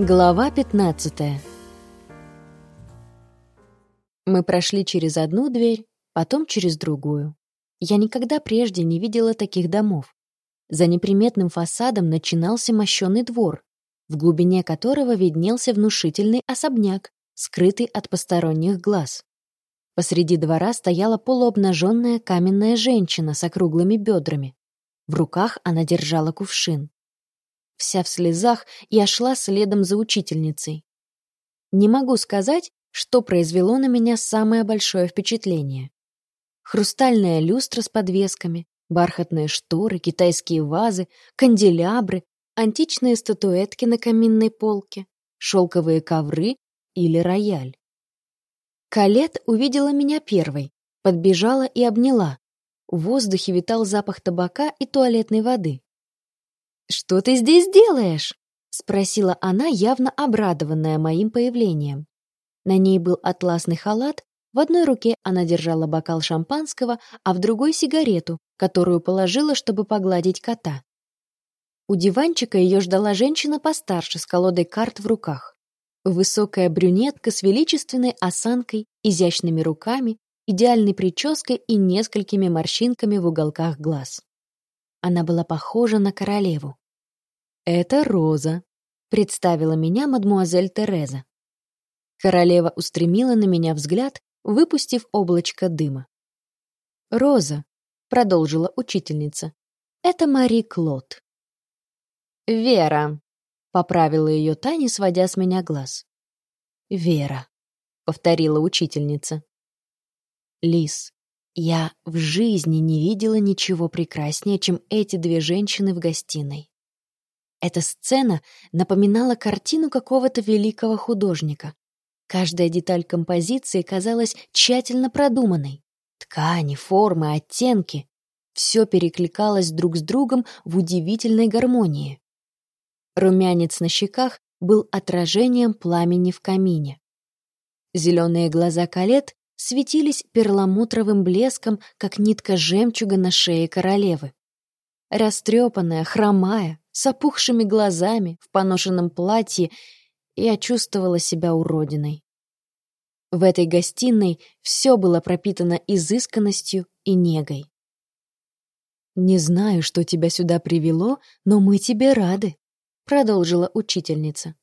Глава 15 Мы прошли через одну дверь, потом через другую. Я никогда прежде не видела таких домов. За неприметным фасадом начинался мощенный двор, в глубине которого виднелся внушительный особняк, скрытый от посторонних глаз. Посреди двора стояла полуобнаженная каменная женщина с округлыми бедрами. В руках она держала кувшин. Вся в слезах, я шла следом за учительницей. Не могу сказать, что произвело на меня самое большое впечатление. Хрустальная люстра с подвесками, бархатные шторы, китайские вазы, канделябры, античные статуэтки на каминной полке, шелковые ковры или рояль. Калет увидела меня первой, подбежала и обняла. В воздухе витал запах табака и туалетной воды. «Что ты здесь делаешь?» — спросила она, явно обрадованная моим появлением. На ней был атласный халат, в одной руке она держала бокал шампанского, а в другой — сигарету, которую положила, чтобы погладить кота. У диванчика ее ждала женщина постарше с колодой карт в руках. Высокая брюнетка с величественной осанкой, изящными руками, идеальной прической и несколькими морщинками в уголках глаз. Она была похожа на королеву. «Это Роза», — представила меня мадмуазель Тереза. Королева устремила на меня взгляд, выпустив облачко дыма. «Роза», — продолжила учительница, — «это Мари Клод». «Вера», — поправила ее Таня, сводя с меня глаз. «Вера», — повторила учительница. «Лис, я в жизни не видела ничего прекраснее, чем эти две женщины в гостиной. Эта сцена напоминала картину какого-то великого художника. Каждая деталь композиции казалась тщательно продуманной. Ткани, формы, оттенки — все перекликалось друг с другом в удивительной гармонии. Румянец на щеках был отражением пламени в камине. Зеленые глаза Калет светились перламутровым блеском, как нитка жемчуга на шее королевы. Растрепанная, хромая, с опухшими глазами, в поношенном платье, я чувствовала себя уродиной. В этой гостиной все было пропитано изысканностью и негой. «Не знаю, что тебя сюда привело, но мы тебе рады», — продолжила учительница.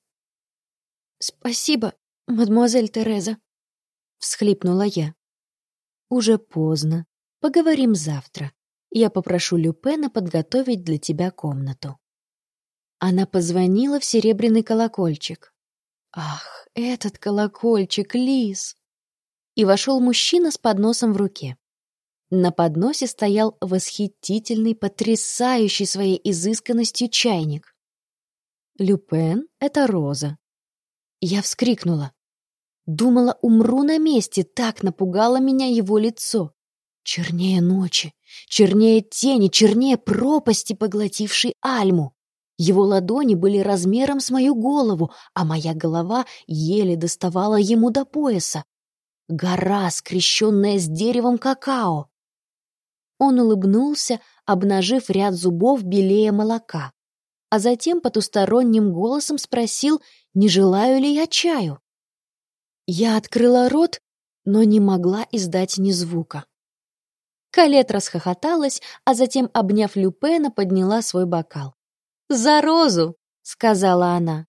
«Спасибо, мадемуазель Тереза», — всхлипнула я. «Уже поздно. Поговорим завтра. Я попрошу Люпена подготовить для тебя комнату». Она позвонила в серебряный колокольчик. Ах, этот колокольчик, Лис! И вошел мужчина с подносом в руке. На подносе стоял восхитительный, потрясающий своей изысканностью чайник. «Люпен — это Роза». Я вскрикнула. Думала, умру на месте, так напугало меня его лицо. Чернее ночи, чернее тени, чернее пропасти, поглотившей Альму. Его ладони были размером с мою голову, а моя голова еле доставала ему до пояса. Гора, скрещенная с деревом какао. Он улыбнулся, обнажив ряд зубов белее молока, а затем потусторонним голосом спросил, не желаю ли я чаю. Я открыла рот, но не могла издать ни звука. Калет расхохоталась, а затем, обняв Люпена, подняла свой бокал. «За розу!» — сказала она.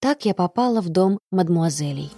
Так я попала в дом мадмуазелей.